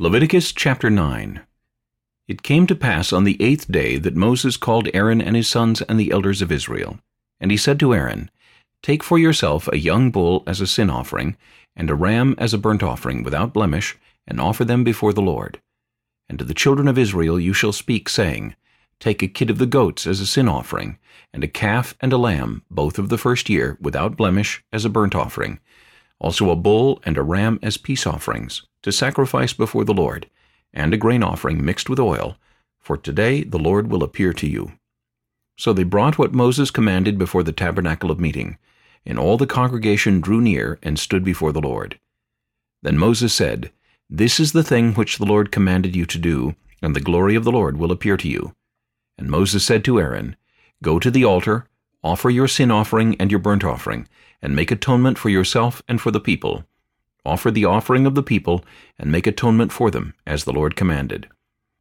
Leviticus chapter 9 It came to pass on the eighth day that Moses called Aaron and his sons and the elders of Israel. And he said to Aaron, Take for yourself a young bull as a sin offering, and a ram as a burnt offering without blemish, and offer them before the Lord. And to the children of Israel you shall speak, saying, Take a kid of the goats as a sin offering, and a calf and a lamb, both of the first year, without blemish, as a burnt offering, also a bull and a ram as peace offerings, to sacrifice before the Lord, and a grain offering mixed with oil, for today the Lord will appear to you. So they brought what Moses commanded before the tabernacle of meeting, and all the congregation drew near and stood before the Lord. Then Moses said, This is the thing which the Lord commanded you to do, and the glory of the Lord will appear to you. And Moses said to Aaron, Go to the altar, offer your sin offering and your burnt offering, and make atonement for yourself and for the people, Offer the offering of the people, and make atonement for them, as the Lord commanded.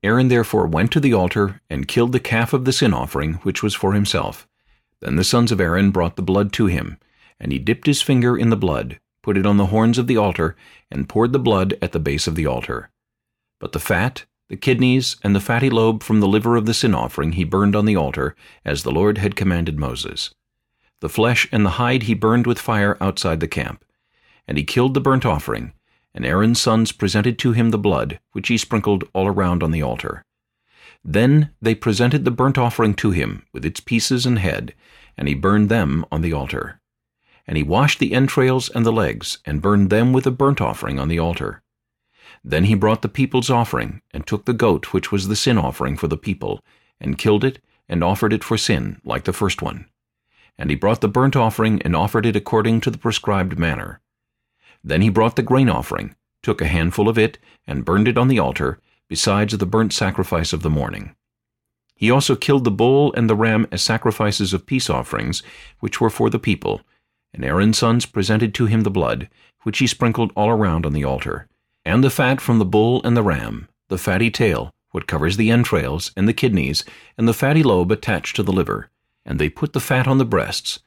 Aaron therefore went to the altar, and killed the calf of the sin offering, which was for himself. Then the sons of Aaron brought the blood to him, and he dipped his finger in the blood, put it on the horns of the altar, and poured the blood at the base of the altar. But the fat, the kidneys, and the fatty lobe from the liver of the sin offering he burned on the altar, as the Lord had commanded Moses. The flesh and the hide he burned with fire outside the camp. And he killed the burnt offering, and Aaron's sons presented to him the blood, which he sprinkled all around on the altar. Then they presented the burnt offering to him, with its pieces and head, and he burned them on the altar. And he washed the entrails and the legs, and burned them with a burnt offering on the altar. Then he brought the people's offering, and took the goat which was the sin offering for the people, and killed it, and offered it for sin, like the first one. And he brought the burnt offering, and offered it according to the prescribed manner. Then he brought the grain offering, took a handful of it, and burned it on the altar, besides the burnt sacrifice of the morning. He also killed the bull and the ram as sacrifices of peace offerings, which were for the people, and Aaron's sons presented to him the blood, which he sprinkled all around on the altar, and the fat from the bull and the ram, the fatty tail, what covers the entrails, and the kidneys, and the fatty lobe attached to the liver, and they put the fat on the breasts.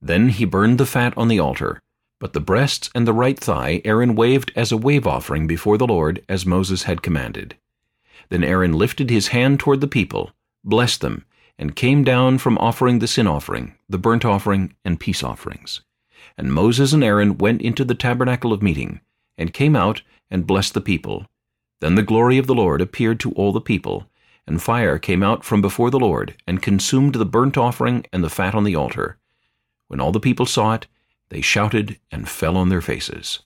Then he burned the fat on the altar, but the breasts and the right thigh Aaron waved as a wave offering before the Lord, as Moses had commanded. Then Aaron lifted his hand toward the people, blessed them, and came down from offering the sin offering, the burnt offering, and peace offerings. And Moses and Aaron went into the tabernacle of meeting, and came out and blessed the people. Then the glory of the Lord appeared to all the people, and fire came out from before the Lord, and consumed the burnt offering and the fat on the altar. When all the people saw it, they shouted and fell on their faces.